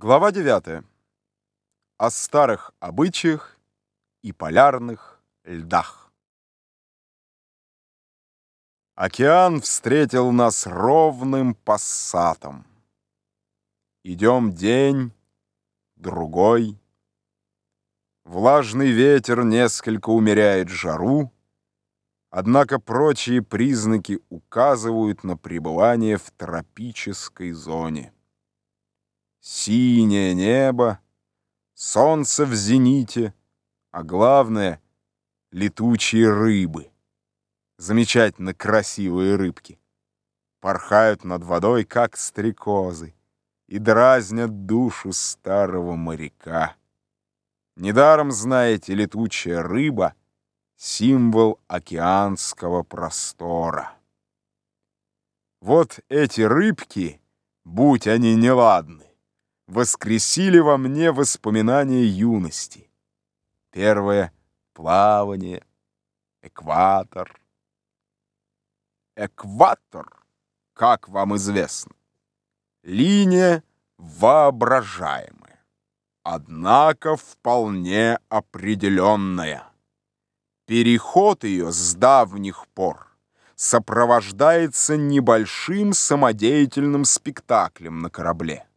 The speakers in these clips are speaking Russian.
Глава 9. О старых обычаях и полярных льдах. Океан встретил нас ровным пассатом. Идем день, другой. Влажный ветер несколько умеряет жару, однако прочие признаки указывают на пребывание в тропической зоне. Синее небо, солнце в зените, а главное — летучие рыбы. Замечательно красивые рыбки. Порхают над водой, как стрекозы, и дразнят душу старого моряка. Недаром, знаете, летучая рыба — символ океанского простора. Вот эти рыбки, будь они неладны, воскресили во мне воспоминания юности. Первое — плавание, экватор. Экватор, как вам известно, линия воображаемая, однако вполне определенная. Переход ее с давних пор сопровождается небольшим самодеятельным спектаклем на корабле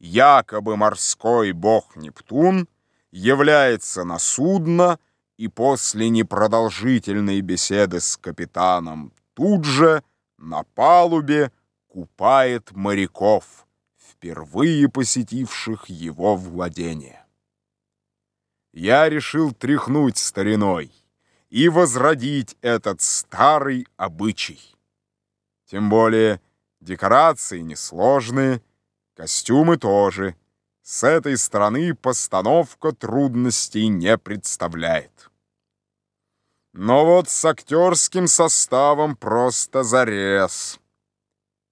якобы морской бог Нептун является на судно и после непродолжительной беседы с капитаном тут же на палубе купает моряков, впервые посетивших его владение. Я решил тряхнуть стариной и возродить этот старый обычай. Тем более декорации несложные, Костюмы тоже. С этой стороны постановка трудностей не представляет. Но вот с актерским составом просто зарез.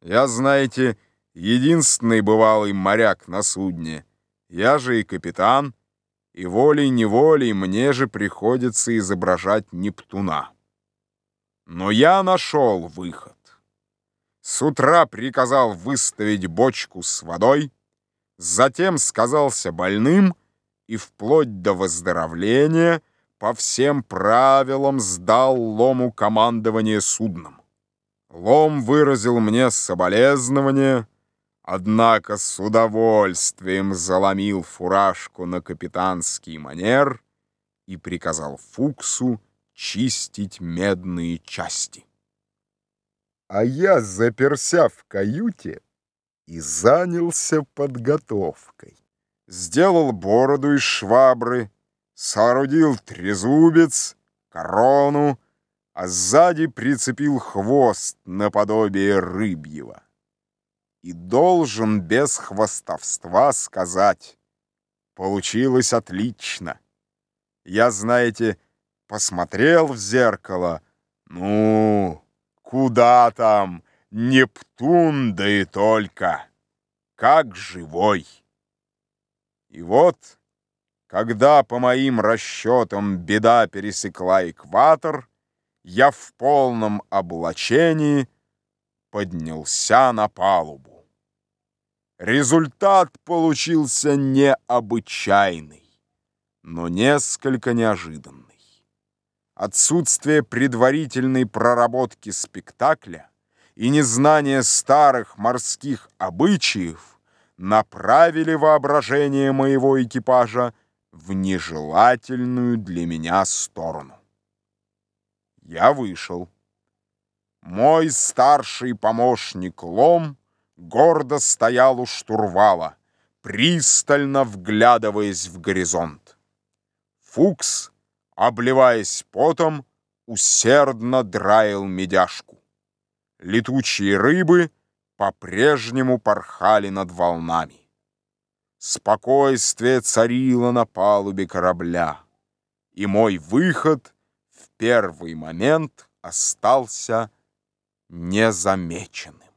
Я, знаете, единственный бывалый моряк на судне. Я же и капитан, и волей-неволей мне же приходится изображать Нептуна. Но я нашел выход. С утра приказал выставить бочку с водой, затем сказался больным и вплоть до выздоровления по всем правилам сдал Лому командование судном. Лом выразил мне соболезнование, однако с удовольствием заломил фуражку на капитанский манер и приказал Фуксу чистить медные части а я заперся в каюте и занялся подготовкой. Сделал бороду из швабры, соорудил трезубец, корону, а сзади прицепил хвост наподобие рыбьего. И должен без хвостовства сказать, получилось отлично. Я, знаете, посмотрел в зеркало, ну... Куда там? Нептун, да и только. Как живой. И вот, когда, по моим расчетам, беда пересекла экватор, я в полном облачении поднялся на палубу. Результат получился необычайный, но несколько неожиданный. Отсутствие предварительной проработки спектакля и незнание старых морских обычаев направили воображение моего экипажа в нежелательную для меня сторону. Я вышел. Мой старший помощник Лом гордо стоял у штурвала, пристально вглядываясь в горизонт. Фукс — обливаясь потом, усердно драил медяшку. Летучие рыбы по-прежнему порхали над волнами. Спокойствие царило на палубе корабля, и мой выход в первый момент остался незамеченным.